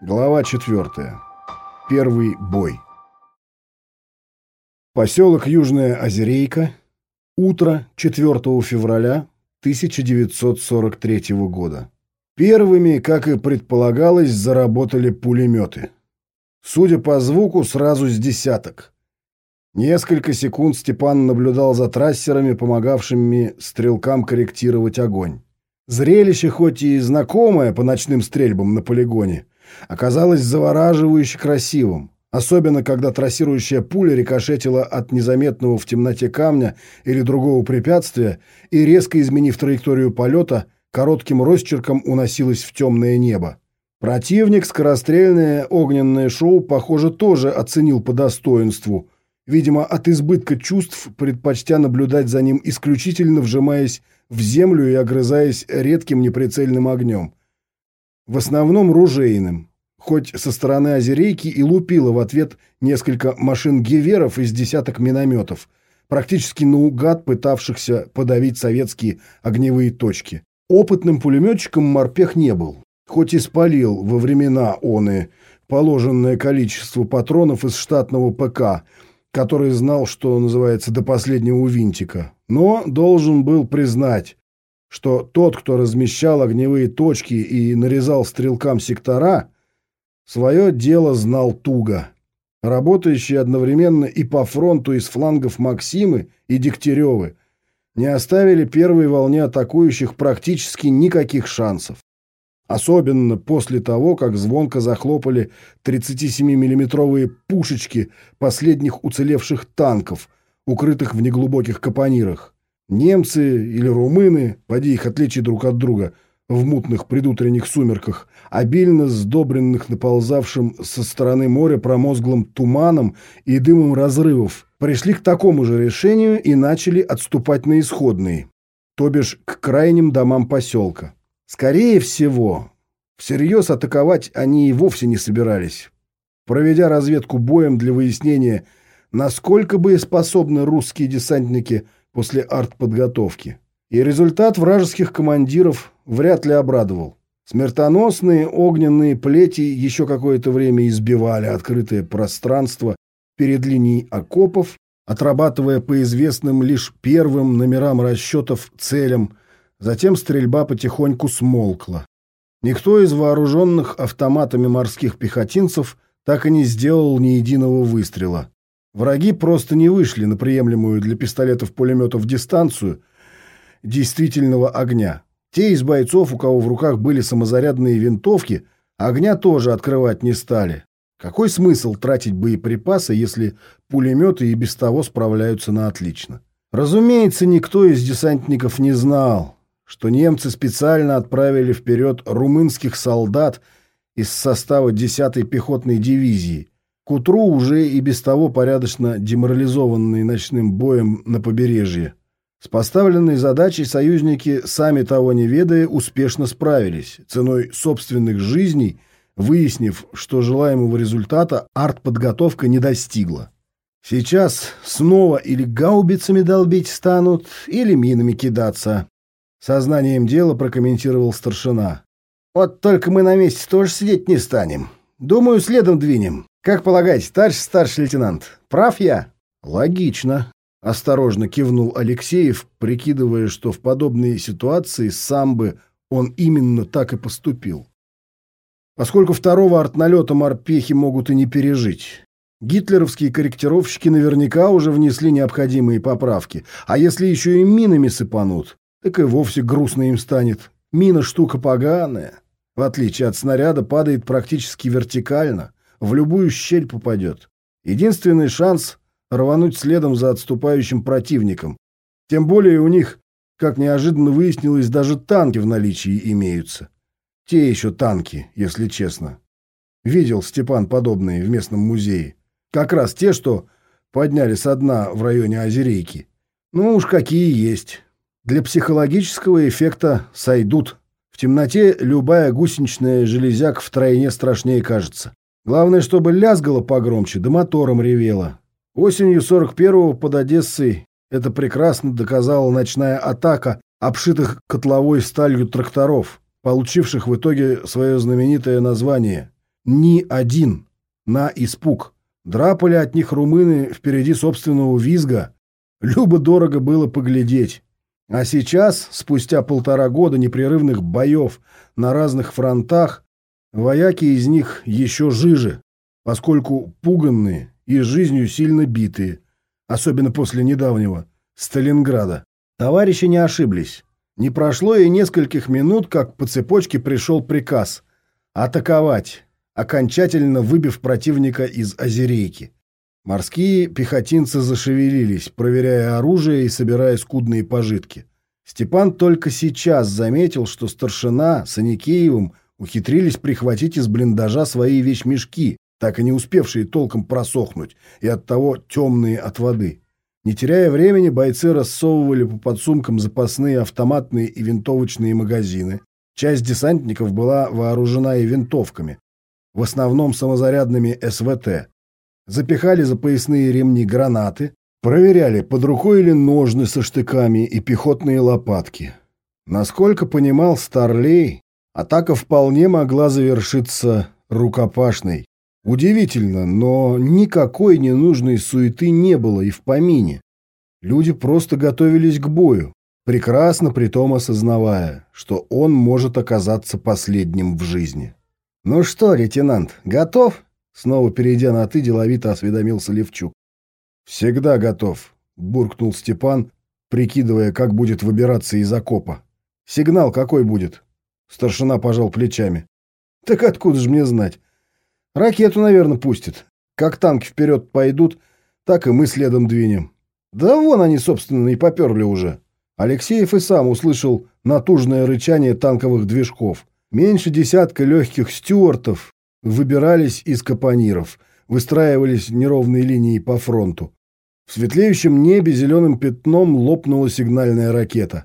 Глава 4. Первый бой. Поселок Южная Озерейка. Утро 4 февраля 1943 года. Первыми, как и предполагалось, заработали пулеметы. Судя по звуку, сразу с десяток. Несколько секунд Степан наблюдал за трассерами, помогавшими стрелкам корректировать огонь. Зрелище, хоть и знакомое по ночным стрельбам на полигоне, оказалось завораживающе красивым, особенно когда трассирующая пуля рикошетила от незаметного в темноте камня или другого препятствия и, резко изменив траекторию полета, коротким росчерком уносилась в темное небо. Противник скорострельное огненное шоу, похоже, тоже оценил по достоинству, видимо, от избытка чувств, предпочтя наблюдать за ним исключительно вжимаясь в землю и огрызаясь редким неприцельным огнем. В основном ружейным, хоть со стороны Озерейки и лупило в ответ несколько машин геверов из десяток минометов, практически наугад пытавшихся подавить советские огневые точки. Опытным пулеметчиком морпех не был, хоть и спалил во времена оны положенное количество патронов из штатного ПК, который знал, что называется, до последнего винтика. Но должен был признать, что тот, кто размещал огневые точки и нарезал стрелкам сектора – Свое дело знал туго. Работающие одновременно и по фронту из флангов Максимы и Дегтяревы не оставили первой волне атакующих практически никаких шансов. Особенно после того, как звонко захлопали 37-миллиметровые пушечки последних уцелевших танков, укрытых в неглубоких капонирах. Немцы или румыны, поди их отличить друг от друга – в мутных предутренних сумерках, обильно сдобренных наползавшим со стороны моря промозглым туманом и дымом разрывов, пришли к такому же решению и начали отступать на исходные, то бишь к крайним домам поселка. Скорее всего, всерьез атаковать они и вовсе не собирались, проведя разведку боем для выяснения, насколько боеспособны русские десантники после артподготовки. И результат вражеских командиров вряд ли обрадовал. Смертоносные огненные плети еще какое-то время избивали открытое пространство перед линией окопов, отрабатывая по известным лишь первым номерам расчетов целям, затем стрельба потихоньку смолкла. Никто из вооруженных автоматами морских пехотинцев так и не сделал ни единого выстрела. Враги просто не вышли на приемлемую для пистолетов-пулеметов дистанцию – действительного огня. Те из бойцов, у кого в руках были самозарядные винтовки, огня тоже открывать не стали. Какой смысл тратить боеприпасы, если пулеметы и без того справляются на отлично? Разумеется, никто из десантников не знал, что немцы специально отправили вперед румынских солдат из состава 10-й пехотной дивизии, к утру уже и без того порядочно деморализованные ночным боем на побережье. С поставленной задачей союзники, сами того не ведая, успешно справились, ценой собственных жизней, выяснив, что желаемого результата артподготовка не достигла. Сейчас снова или гаубицами долбить станут, или минами кидаться. Сознанием дела прокомментировал старшина. Вот только мы на месте тоже сидеть не станем. Думаю, следом двинем. Как полагаете, товарищ старший лейтенант, прав я? Логично, Осторожно кивнул Алексеев, прикидывая, что в подобной ситуации сам бы он именно так и поступил. Поскольку второго артналета морпехи могут и не пережить. Гитлеровские корректировщики наверняка уже внесли необходимые поправки, а если еще и минами сыпанут, так и вовсе грустно им станет. Мина штука поганая. В отличие от снаряда, падает практически вертикально, в любую щель попадет. Единственный шанс рвануть следом за отступающим противником. Тем более у них, как неожиданно выяснилось, даже танки в наличии имеются. Те еще танки, если честно. Видел Степан подобные в местном музее. Как раз те, что подняли со дна в районе Озерейки. Ну уж какие есть. Для психологического эффекта сойдут. В темноте любая гусеничная железяка втройне страшнее кажется. Главное, чтобы лязгало погромче, да мотором ревело. Осенью 41-го под Одессой это прекрасно доказала ночная атака обшитых котловой сталью тракторов, получивших в итоге свое знаменитое название ни один на испуг. Драпали от них румыны впереди собственного визга. Любо-дорого было поглядеть. А сейчас, спустя полтора года непрерывных боев на разных фронтах, вояки из них еще жиже, поскольку пуганные и жизнью сильно битые, особенно после недавнего Сталинграда. Товарищи не ошиблись. Не прошло и нескольких минут, как по цепочке пришел приказ атаковать, окончательно выбив противника из озерейки. Морские пехотинцы зашевелились, проверяя оружие и собирая скудные пожитки. Степан только сейчас заметил, что старшина с Аникеевым ухитрились прихватить из блиндажа свои вещмешки, так и не успевшие толком просохнуть, и оттого темные от воды. Не теряя времени, бойцы рассовывали по подсумкам запасные автоматные и винтовочные магазины. Часть десантников была вооружена и винтовками, в основном самозарядными СВТ запихали за поясные ремни гранаты, проверяли, под рукой ли ножны со штыками и пехотные лопатки. Насколько понимал Старлей, атака вполне могла завершиться рукопашной. Удивительно, но никакой ненужной суеты не было и в помине. Люди просто готовились к бою, прекрасно притом осознавая, что он может оказаться последним в жизни. «Ну что, лейтенант, готов?» Снова перейдя на «ты», деловито осведомился Левчук. «Всегда готов», — буркнул Степан, прикидывая, как будет выбираться из окопа. «Сигнал какой будет?» Старшина пожал плечами. «Так откуда же мне знать? Ракету, наверное, пустит. Как танки вперед пойдут, так и мы следом двинем. Да вон они, собственно, и поперли уже». Алексеев и сам услышал натужное рычание танковых движков. Меньше десятка легких стюартов выбирались из капониров, выстраивались неровные линии по фронту. В светлеющем небе зеленым пятном лопнула сигнальная ракета.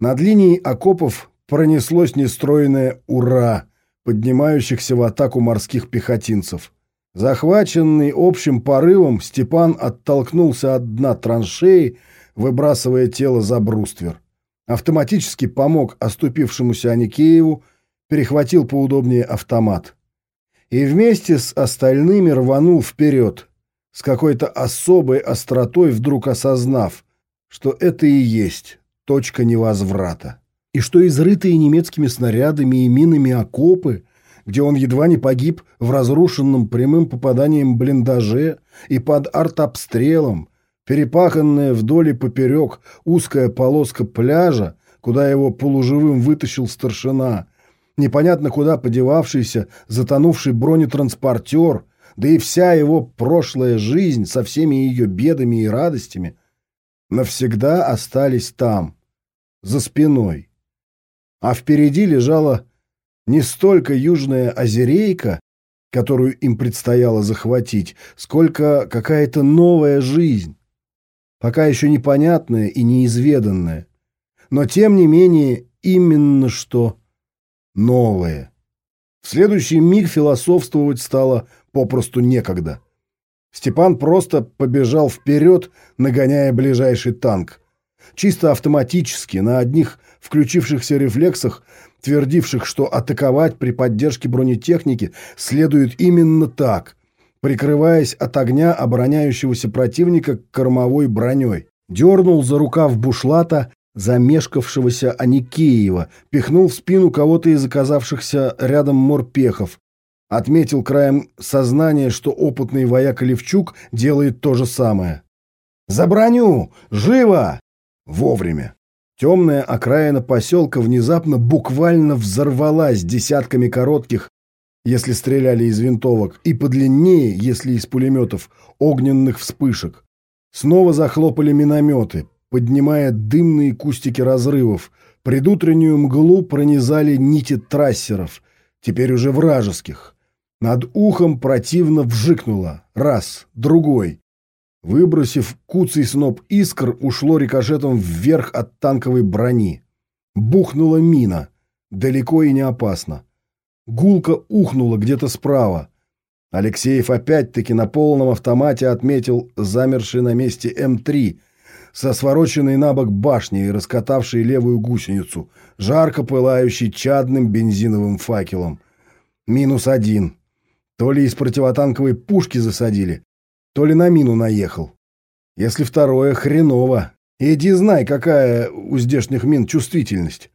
Над линией окопов пронеслось нестроенное «Ура!», поднимающихся в атаку морских пехотинцев. Захваченный общим порывом, Степан оттолкнулся от дна траншеи, выбрасывая тело за бруствер. Автоматически помог оступившемуся Аникееву, перехватил поудобнее автомат и вместе с остальными рванул вперед, с какой-то особой остротой вдруг осознав, что это и есть точка невозврата, и что изрытые немецкими снарядами и минами окопы, где он едва не погиб в разрушенном прямым попаданием блиндаже и под артобстрелом, перепаханная вдоль и поперек узкая полоска пляжа, куда его полуживым вытащил старшина, непонятно куда подевавшийся, затонувший бронетранспортер, да и вся его прошлая жизнь со всеми ее бедами и радостями навсегда остались там, за спиной. А впереди лежала не столько южная озерейка, которую им предстояло захватить, сколько какая-то новая жизнь, пока еще непонятная и неизведанная, но тем не менее именно что новое. В следующий миг философствовать стало попросту некогда. Степан просто побежал вперед, нагоняя ближайший танк. Чисто автоматически, на одних включившихся рефлексах, твердивших, что атаковать при поддержке бронетехники следует именно так, прикрываясь от огня обороняющегося противника кормовой броней. Дернул за рукав бушлата замешкавшегося Аникеева, пихнул в спину кого-то из оказавшихся рядом морпехов, отметил краем сознания, что опытный вояк Левчук делает то же самое. «За броню! Живо!» Вовремя. Темная окраина поселка внезапно буквально взорвалась десятками коротких, если стреляли из винтовок, и подлиннее, если из пулеметов, огненных вспышек. Снова захлопали минометы, поднимая дымные кустики разрывов. Предутреннюю мглу пронизали нити трассеров, теперь уже вражеских. Над ухом противно вжикнуло. Раз, другой. Выбросив куцый сноп искр, ушло рикошетом вверх от танковой брони. Бухнула мина. Далеко и не опасно. Гулка ухнула где-то справа. Алексеев опять-таки на полном автомате отметил замерший на месте М3 — со свороченной на бок башней, раскатавшей левую гусеницу, жарко пылающей чадным бензиновым факелом. Минус один. То ли из противотанковой пушки засадили, то ли на мину наехал. Если второе, хреново. Иди знай, какая у здешних мин чувствительность.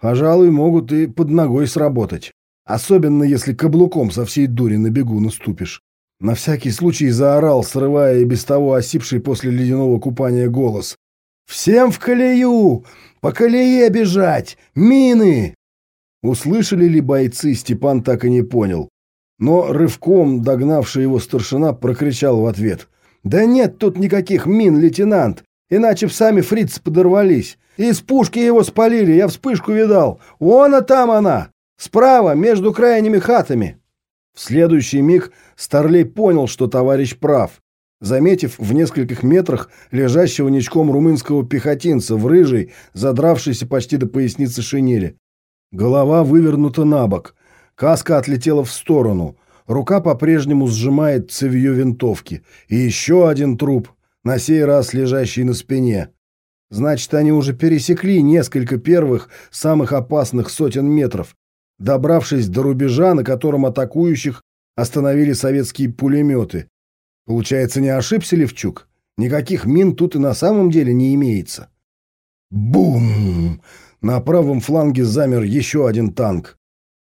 Пожалуй, могут и под ногой сработать. Особенно, если каблуком со всей дури на бегу наступишь. На всякий случай заорал, срывая и без того осипший после ледяного купания голос. «Всем в колею! По колее бежать! Мины!» Услышали ли бойцы, Степан так и не понял. Но рывком догнавший его старшина прокричал в ответ. «Да нет тут никаких мин, лейтенант! Иначе б сами фрицы подорвались. Из пушки его спалили, я вспышку видал. Вон а там она! Справа, между крайними хатами!» В следующий миг Старлей понял, что товарищ прав. Заметив в нескольких метрах лежащего ничком румынского пехотинца в рыжей, задравшейся почти до поясницы шинели. Голова вывернута на бок. Каска отлетела в сторону. Рука по-прежнему сжимает цевьё винтовки. И еще один труп, на сей раз лежащий на спине. Значит, они уже пересекли несколько первых, самых опасных сотен метров, добравшись до рубежа, на котором атакующих остановили советские пулеметы. Получается, не ошибся Левчук? Никаких мин тут и на самом деле не имеется. Бум! На правом фланге замер еще один танк.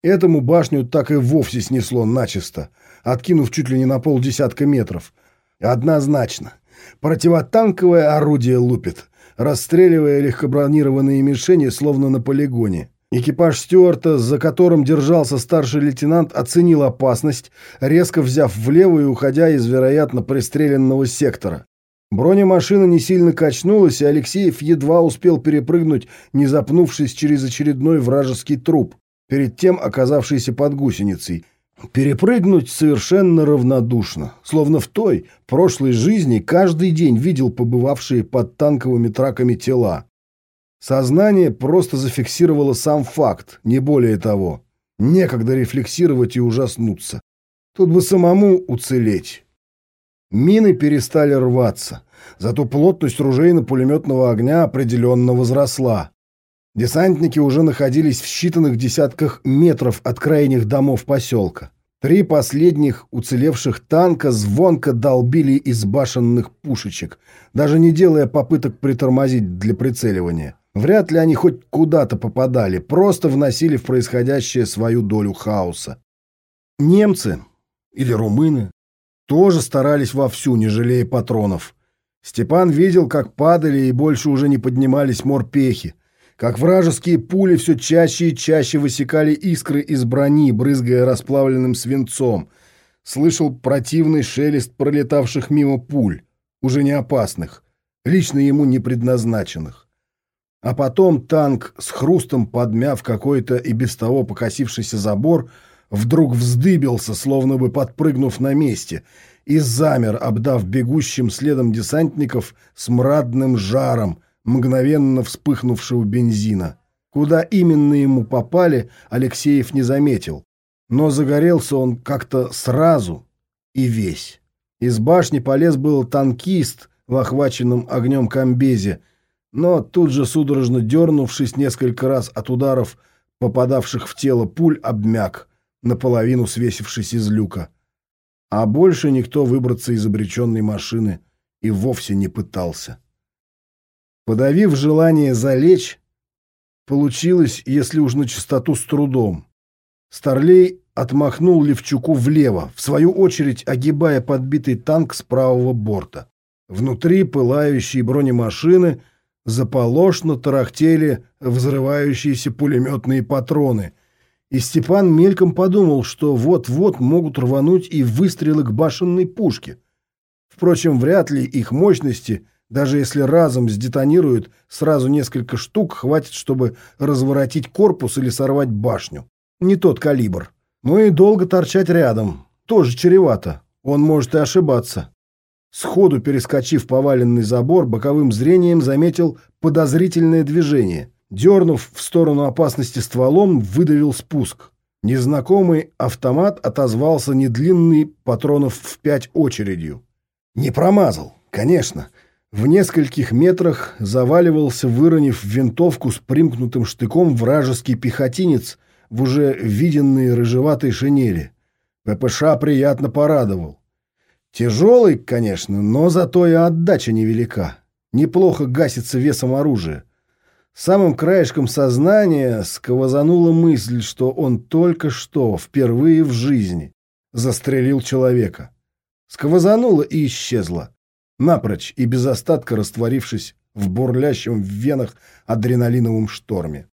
Этому башню так и вовсе снесло начисто, откинув чуть ли не на полдесятка метров. Однозначно. Противотанковое орудие лупит, расстреливая легкобронированные мишени, словно на полигоне. Экипаж Стюарта, за которым держался старший лейтенант, оценил опасность, резко взяв влево и уходя из, вероятно, пристреленного сектора. Бронемашина не сильно качнулась, и Алексеев едва успел перепрыгнуть, не запнувшись через очередной вражеский труп перед тем оказавшийся под гусеницей. Перепрыгнуть совершенно равнодушно, словно в той, прошлой жизни, каждый день видел побывавшие под танковыми траками тела. Сознание просто зафиксировало сам факт, не более того. Некогда рефлексировать и ужаснуться. Тут бы самому уцелеть. Мины перестали рваться, зато плотность ружейно-пулеметного огня определенно возросла. Десантники уже находились в считанных десятках метров от крайних домов поселка. Три последних уцелевших танка звонко долбили из башенных пушечек, даже не делая попыток притормозить для прицеливания. Вряд ли они хоть куда-то попадали, просто вносили в происходящее свою долю хаоса. Немцы или румыны тоже старались вовсю, не жалея патронов. Степан видел, как падали и больше уже не поднимались морпехи, как вражеские пули все чаще и чаще высекали искры из брони, брызгая расплавленным свинцом. Слышал противный шелест пролетавших мимо пуль, уже не опасных, лично ему не предназначенных. А потом танк, с хрустом подмяв какой-то и без того покосившийся забор, вдруг вздыбился, словно бы подпрыгнув на месте, и замер, обдав бегущим следом десантников смрадным жаром, мгновенно вспыхнувшего бензина. Куда именно ему попали, Алексеев не заметил. Но загорелся он как-то сразу и весь. Из башни полез был танкист в охваченном огнем комбезе, но тут же, судорожно дернувшись несколько раз от ударов, попадавших в тело пуль, обмяк, наполовину свесившись из люка. А больше никто выбраться из обреченной машины и вовсе не пытался. Подавив желание залечь, получилось, если уж на чистоту, с трудом. Старлей отмахнул Левчуку влево, в свою очередь огибая подбитый танк с правого борта. Внутри пылающей бронемашины заполошно тарахтели взрывающиеся пулеметные патроны, и Степан мельком подумал, что вот-вот могут рвануть и выстрелы к башенной пушке. Впрочем, вряд ли их мощности – даже если разом сдетонируют, сразу несколько штук хватит, чтобы разворотить корпус или сорвать башню. Не тот калибр. Ну и долго торчать рядом. Тоже чревато. Он может и ошибаться. Сходу перескочив поваленный забор, боковым зрением заметил подозрительное движение. Дернув в сторону опасности стволом, выдавил спуск. Незнакомый автомат отозвался недлинный патронов в пять очередью. Не промазал, конечно. В нескольких метрах заваливался, выронив винтовку с примкнутым штыком вражеский пехотинец в уже виденной рыжеватой шинели. ППШ приятно порадовал. Тяжелый, конечно, но зато и отдача невелика. Неплохо гасится весом оружия. Самым краешком сознания сквозанула мысль, что он только что, впервые в жизни, застрелил человека. Сквозанула и исчезла, напрочь и без остатка растворившись в бурлящем в венах адреналиновом шторме.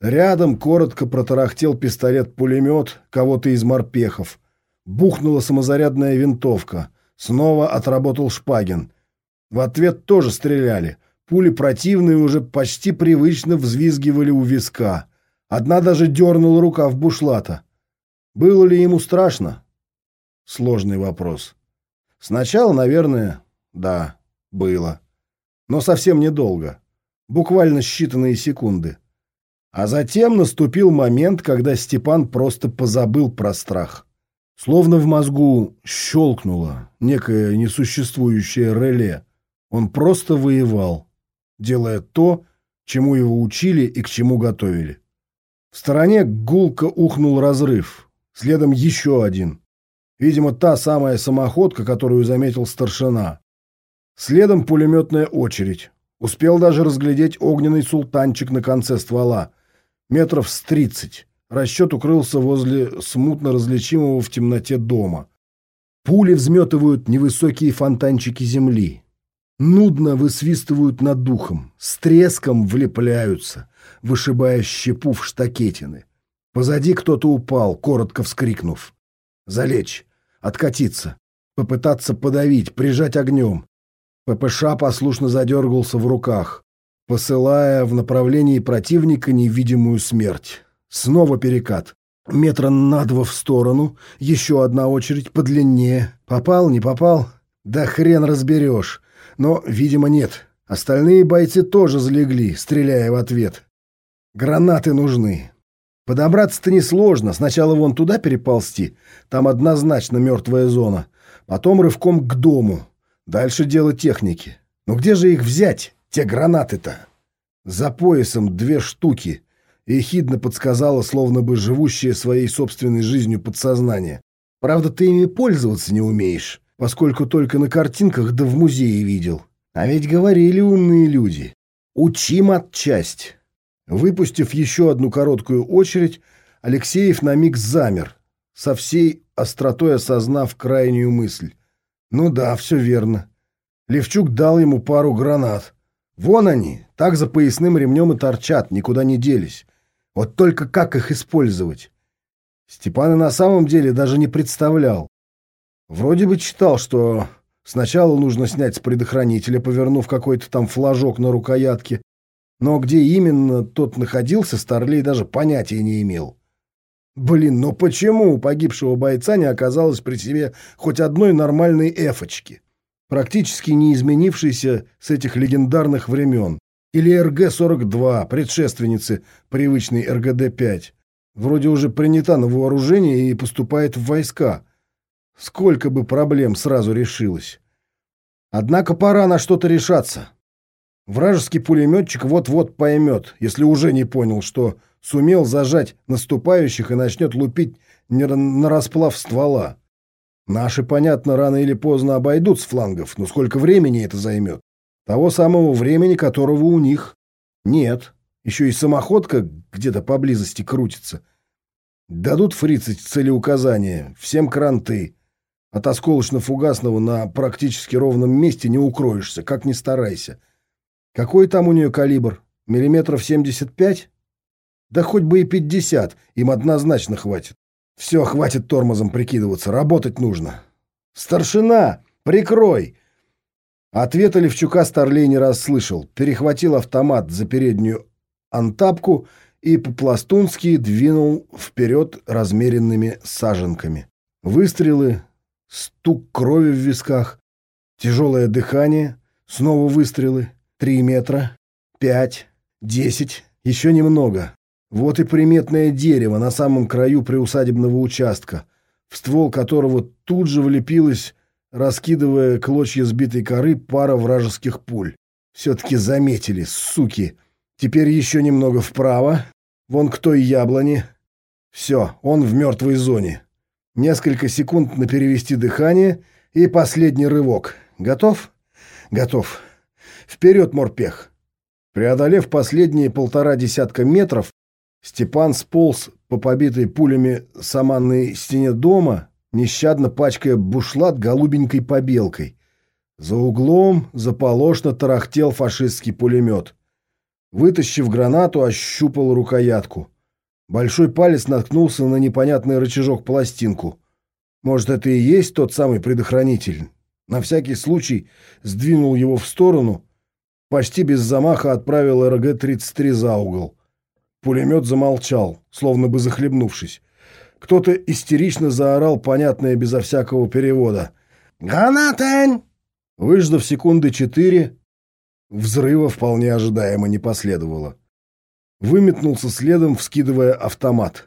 Рядом коротко протарахтел пистолет-пулемет кого-то из морпехов. Бухнула самозарядная винтовка. Снова отработал Шпагин. В ответ тоже стреляли. Пули противные уже почти привычно взвизгивали у виска. Одна даже дернула рука в бушлата. Было ли ему страшно? Сложный вопрос. Сначала, наверное, да, было. Но совсем недолго. Буквально считанные секунды. А затем наступил момент, когда Степан просто позабыл про страх. Словно в мозгу щелкнуло некое несуществующее реле. Он просто воевал, делая то, чему его учили и к чему готовили. В стороне гулко ухнул разрыв, следом еще один. Видимо, та самая самоходка, которую заметил старшина. Следом пулеметная очередь. Успел даже разглядеть огненный султанчик на конце ствола. Метров с тридцать. Расчет укрылся возле смутно различимого в темноте дома. Пули взметывают невысокие фонтанчики земли. Нудно высвистывают над духом, с треском влепляются, вышибая щепу в штакетины. Позади кто-то упал, коротко вскрикнув. Залечь, откатиться, попытаться подавить, прижать огнем. ППШ послушно задергался в руках, посылая в направлении противника невидимую смерть. Снова перекат. Метра на два в сторону, еще одна очередь подлиннее. Попал, не попал? Да хрен разберешь. Но, видимо, нет. Остальные бойцы тоже залегли, стреляя в ответ. Гранаты нужны. Подобраться-то несложно. Сначала вон туда переползти. Там однозначно мертвая зона. Потом рывком к дому. Дальше дело техники. Но где же их взять, те гранаты-то? За поясом две штуки — ехидно подсказала, словно бы живущее своей собственной жизнью подсознание. Правда, ты ими пользоваться не умеешь, поскольку только на картинках да в музее видел. А ведь говорили умные люди. Учим отчасть. Выпустив еще одну короткую очередь, Алексеев на миг замер, со всей остротой осознав крайнюю мысль. Ну да, все верно. Левчук дал ему пару гранат. Вон они, так за поясным ремнем и торчат, никуда не делись. Вот только как их использовать? Степан и на самом деле даже не представлял. Вроде бы читал, что сначала нужно снять с предохранителя, повернув какой-то там флажок на рукоятке, но где именно тот находился, Старлей даже понятия не имел. Блин, но почему у погибшего бойца не оказалось при себе хоть одной нормальной эфочки, практически не изменившейся с этих легендарных времен? Или РГ-42, предшественницы привычной РГД-5. Вроде уже принята на вооружение и поступает в войска. Сколько бы проблем сразу решилось. Однако пора на что-то решаться. Вражеский пулеметчик вот-вот поймет, если уже не понял, что сумел зажать наступающих и начнет лупить на расплав ствола. Наши, понятно, рано или поздно обойдут с флангов, но сколько времени это займет? Того самого времени, которого у них нет. Еще и самоходка где-то поблизости крутится. Дадут фрицы целеуказания, всем кранты. От осколочно-фугасного на практически ровном месте не укроешься, как ни старайся. Какой там у нее калибр? Миллиметров 75? Да хоть бы и 50, им однозначно хватит. Все, хватит тормозом прикидываться, работать нужно. Старшина, прикрой! Ответа Левчука Старлей не расслышал, перехватил автомат за переднюю антапку и по-пластунски двинул вперед размеренными саженками. Выстрелы, стук крови в висках, тяжелое дыхание, снова выстрелы, три метра, пять, десять, еще немного. Вот и приметное дерево на самом краю приусадебного участка, в ствол которого тут же влепилась раскидывая клочья сбитой коры пара вражеских пуль. Все-таки заметили, суки. Теперь еще немного вправо. Вон к той яблоне. Все, он в мертвой зоне. Несколько секунд на перевести дыхание и последний рывок. Готов? Готов. Вперед, морпех! Преодолев последние полтора десятка метров, Степан сполз по побитой пулями саманной стене дома, нещадно пачкая бушлат голубенькой побелкой. За углом заполошно тарахтел фашистский пулемет. Вытащив гранату, ощупал рукоятку. Большой палец наткнулся на непонятный рычажок-пластинку. Может, это и есть тот самый предохранитель? На всякий случай сдвинул его в сторону, почти без замаха отправил РГ-33 за угол. Пулемет замолчал, словно бы захлебнувшись. Кто-то истерично заорал, понятное безо всякого перевода. «Гранатень!» Выждав секунды четыре, взрыва вполне ожидаемо не последовало. Выметнулся следом, вскидывая автомат.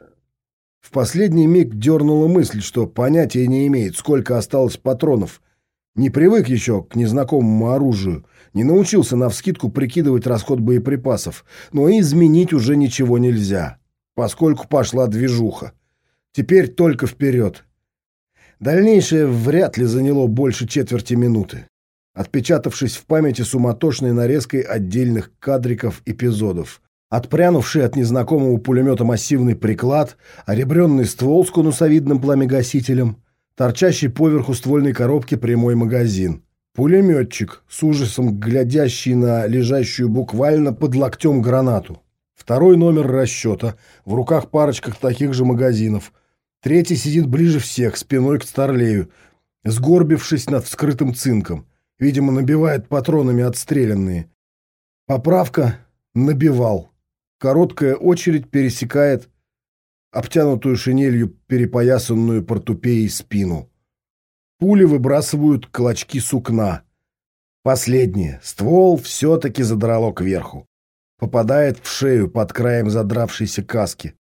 В последний миг дернула мысль, что понятия не имеет, сколько осталось патронов. Не привык еще к незнакомому оружию, не научился навскидку прикидывать расход боеприпасов, но и изменить уже ничего нельзя, поскольку пошла движуха. Теперь только вперед. Дальнейшее вряд ли заняло больше четверти минуты, отпечатавшись в памяти суматошной нарезкой отдельных кадриков эпизодов. Отпрянувший от незнакомого пулемета массивный приклад, оребренный ствол с конусовидным пламегасителем, торчащий поверху ствольной коробки прямой магазин. Пулеметчик, с ужасом глядящий на лежащую буквально под локтем гранату. Второй номер расчета, в руках парочка таких же магазинов. Третий сидит ближе всех, спиной к Старлею, сгорбившись над вскрытым цинком. Видимо, набивает патронами отстрелянные. Поправка «набивал». Короткая очередь пересекает обтянутую шинелью перепоясанную портупеей спину. Пули выбрасывают клочки сукна. Последнее. Ствол все-таки задрало кверху. Попадает в шею под краем задравшейся каски.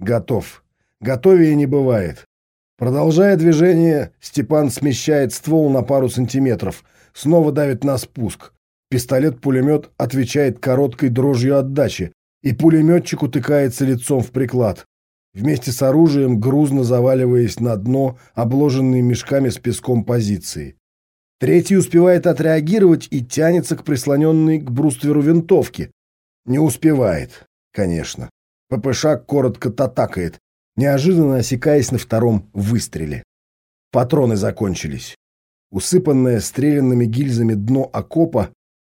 Готов. Готовее не бывает. Продолжая движение, Степан смещает ствол на пару сантиметров. Снова давит на спуск. Пистолет-пулемет отвечает короткой дрожью отдачи, и пулеметчик утыкается лицом в приклад. Вместе с оружием, грузно заваливаясь на дно, обложенные мешками с песком позиции. Третий успевает отреагировать и тянется к прислоненной к брустверу винтовке. Не успевает, конечно. ППШ коротко татакает, неожиданно осекаясь на втором выстреле. Патроны закончились. Усыпанное стрелянными гильзами дно окопа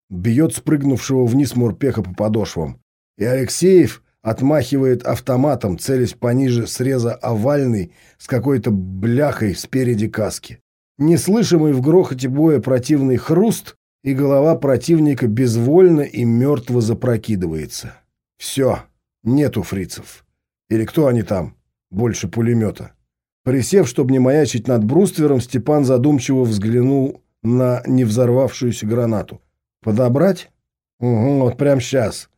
бьет спрыгнувшего вниз морпеха по подошвам и Алексеев отмахивает автоматом, целясь пониже среза овальный с какой-то бляхой спереди каски. Неслышимый в грохоте боя противный хруст, и голова противника безвольно и мертво запрокидывается. Все, нету фрицев. Или кто они там? Больше пулемета. Присев, чтобы не маячить над бруствером, Степан задумчиво взглянул на невзорвавшуюся гранату. «Подобрать? Угу, вот прямо сейчас.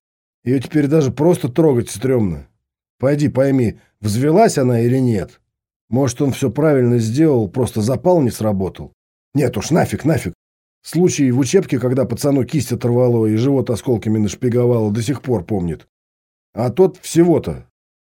Ее теперь даже просто трогать стрёмно. Пойди пойми, взвелась она или нет. Может, он все правильно сделал, просто запал не сработал. Нет уж, нафиг, нафиг. Случай в учебке, когда пацану кисть оторвало и живот осколками нашпиговало, до сих пор помнит. А тот всего-то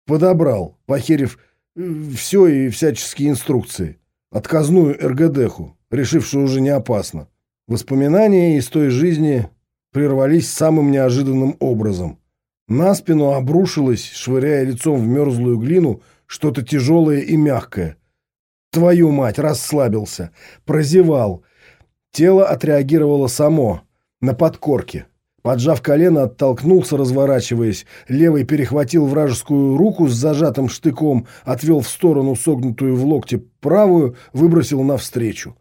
подобрал, похерив э, все и всяческие инструкции. Отказную РГДху, что уже не опасно. Воспоминания из той жизни прервались самым неожиданным образом. На спину обрушилось, швыряя лицом в мерзлую глину, что-то тяжелое и мягкое. Твою мать, расслабился, прозевал. Тело отреагировало само, на подкорке. Поджав колено, оттолкнулся, разворачиваясь. Левый перехватил вражескую руку с зажатым штыком, отвел в сторону согнутую в локте правую, выбросил навстречу.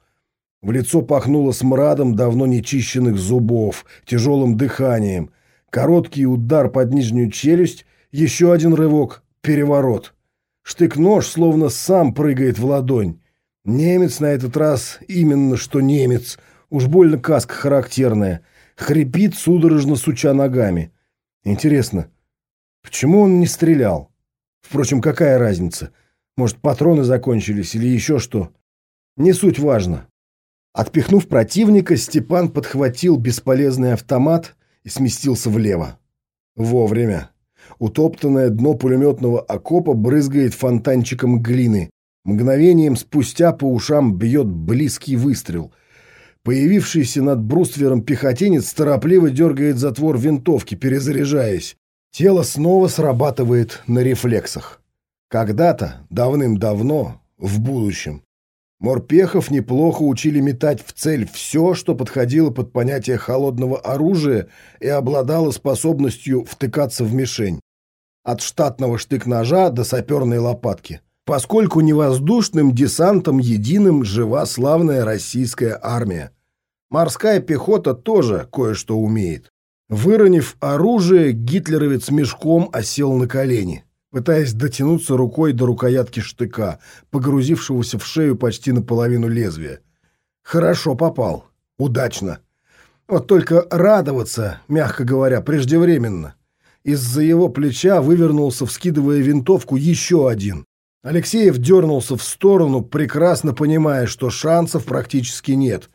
В лицо пахнуло смрадом давно нечищенных зубов, тяжелым дыханием. Короткий удар под нижнюю челюсть, еще один рывок, переворот. Штык-нож словно сам прыгает в ладонь. Немец на этот раз именно что немец. Уж больно каска характерная. Хрипит, судорожно суча ногами. Интересно, почему он не стрелял? Впрочем, какая разница? Может, патроны закончились или еще что? Не суть важно. Отпихнув противника, Степан подхватил бесполезный автомат и сместился влево. Вовремя. Утоптанное дно пулеметного окопа брызгает фонтанчиком глины. Мгновением спустя по ушам бьет близкий выстрел. Появившийся над бруствером пехотинец торопливо дергает затвор винтовки, перезаряжаясь. Тело снова срабатывает на рефлексах. Когда-то, давным-давно, в будущем, Морпехов неплохо учили метать в цель все, что подходило под понятие холодного оружия и обладало способностью втыкаться в мишень. От штатного штык-ножа до саперной лопатки. Поскольку невоздушным десантом единым жива славная российская армия. Морская пехота тоже кое-что умеет. Выронив оружие, гитлеровец мешком осел на колени пытаясь дотянуться рукой до рукоятки штыка, погрузившегося в шею почти наполовину лезвия. Хорошо попал. Удачно. Вот только радоваться, мягко говоря, преждевременно. Из-за его плеча вывернулся, вскидывая винтовку, еще один. Алексеев дернулся в сторону, прекрасно понимая, что шансов практически нет.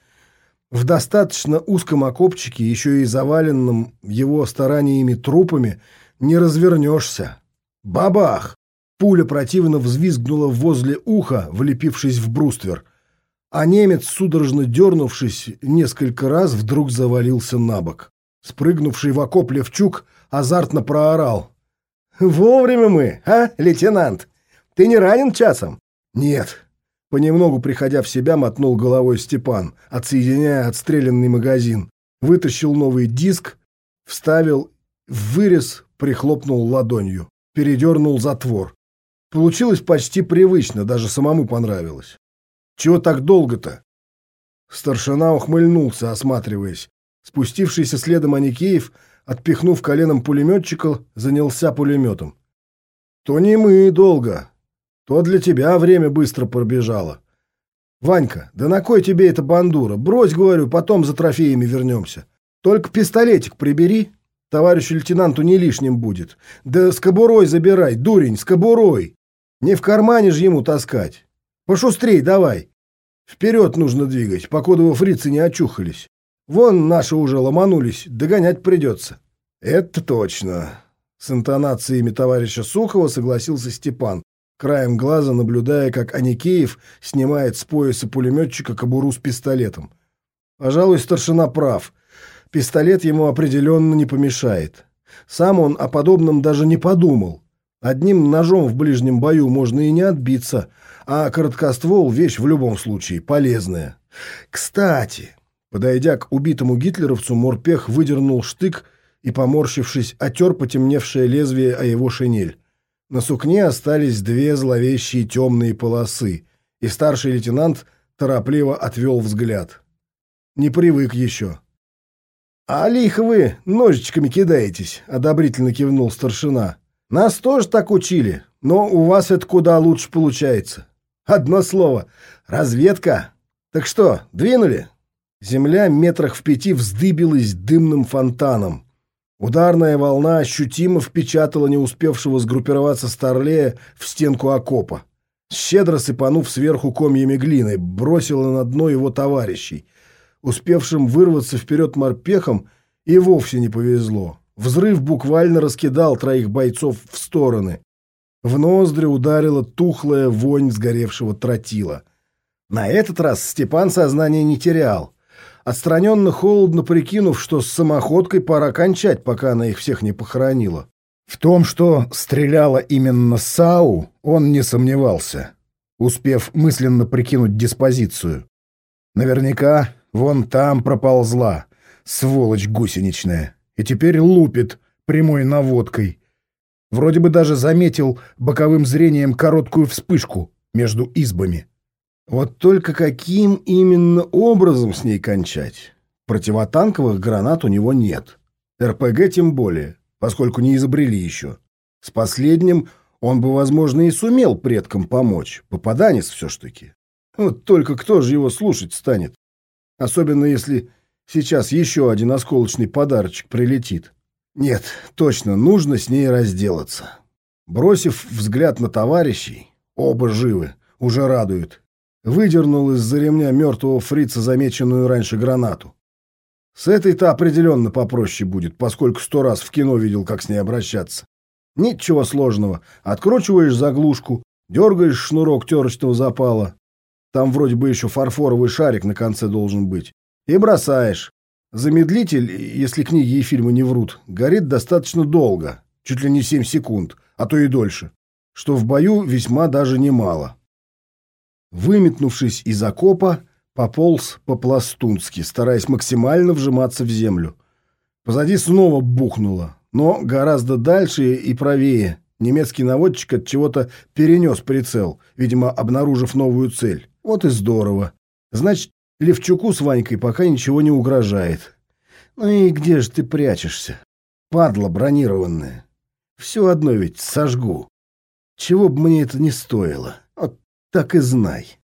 В достаточно узком окопчике, еще и заваленном его стараниями трупами, не развернешься. Бабах! Пуля противно взвизгнула возле уха, влепившись в бруствер. А немец, судорожно дернувшись, несколько раз вдруг завалился на бок. Спрыгнувший в окоп Левчук азартно проорал. «Вовремя мы, а, лейтенант? Ты не ранен часом?» «Нет». Понемногу приходя в себя, мотнул головой Степан, отсоединяя отстрелянный магазин. Вытащил новый диск, вставил в вырез, прихлопнул ладонью передернул затвор. Получилось почти привычно, даже самому понравилось. Чего так долго-то? Старшина ухмыльнулся, осматриваясь. Спустившийся следом Аникеев, отпихнув коленом пулеметчика, занялся пулеметом. То не мы долго, то для тебя время быстро пробежало. Ванька, да на кой тебе эта бандура? Брось, говорю, потом за трофеями вернемся. Только пистолетик прибери. Товарищу лейтенанту не лишним будет. Да с кобурой забирай, дурень, с кобурой. Не в кармане же ему таскать. Пошустрей давай. Вперед нужно двигать, покуда во фрицы не очухались. Вон наши уже ломанулись, догонять придется. Это точно. С интонациями товарища Сухова согласился Степан, краем глаза наблюдая, как Аникеев снимает с пояса пулеметчика кобуру с пистолетом. Пожалуй, старшина прав — Пистолет ему определенно не помешает. Сам он о подобном даже не подумал. Одним ножом в ближнем бою можно и не отбиться, а короткоствол – вещь в любом случае полезная. Кстати, подойдя к убитому гитлеровцу, Морпех выдернул штык и, поморщившись, отер потемневшее лезвие о его шинель. На сукне остались две зловещие темные полосы, и старший лейтенант торопливо отвел взгляд. Не привык еще. «А лихо вы ножичками кидаетесь», — одобрительно кивнул старшина. «Нас тоже так учили, но у вас это куда лучше получается. Одно слово — разведка. Так что, двинули?» Земля метрах в пяти вздыбилась дымным фонтаном. Ударная волна ощутимо впечатала не успевшего сгруппироваться Старлея в стенку окопа. Щедро сыпанув сверху комьями глины, бросила на дно его товарищей — Успевшим вырваться вперед морпехам и вовсе не повезло. Взрыв буквально раскидал троих бойцов в стороны. В ноздри ударила тухлая вонь сгоревшего тротила. На этот раз Степан сознание не терял. Отстраненно холодно прикинув, что с самоходкой пора кончать, пока она их всех не похоронила. В том, что стреляла именно САУ, он не сомневался, успев мысленно прикинуть диспозицию. Наверняка Вон там проползла, сволочь гусеничная, и теперь лупит прямой наводкой. Вроде бы даже заметил боковым зрением короткую вспышку между избами. Вот только каким именно образом с ней кончать? Противотанковых гранат у него нет. РПГ тем более, поскольку не изобрели еще. С последним он бы, возможно, и сумел предкам помочь. Попаданец все ж таки. Вот только кто же его слушать станет? Особенно если сейчас еще один осколочный подарочек прилетит. Нет, точно, нужно с ней разделаться. Бросив взгляд на товарищей, оба живы, уже радуют, выдернул из-за ремня мертвого фрица замеченную раньше гранату. С этой-то определенно попроще будет, поскольку сто раз в кино видел, как с ней обращаться. Ничего сложного. Откручиваешь заглушку, Дергаешь шнурок терочного запала. Там вроде бы еще фарфоровый шарик на конце должен быть. И бросаешь. Замедлитель, если книги и фильмы не врут, горит достаточно долго, чуть ли не 7 секунд, а то и дольше, что в бою весьма даже немало. Выметнувшись из окопа, пополз по-пластунски, стараясь максимально вжиматься в землю. Позади снова бухнуло, но гораздо дальше и правее. Немецкий наводчик от чего-то перенес прицел, видимо, обнаружив новую цель. Вот и здорово. Значит, Левчуку с Ванькой пока ничего не угрожает. Ну и где же ты прячешься? Падла бронированная. Все одно ведь сожгу. Чего бы мне это не стоило. Вот так и знай.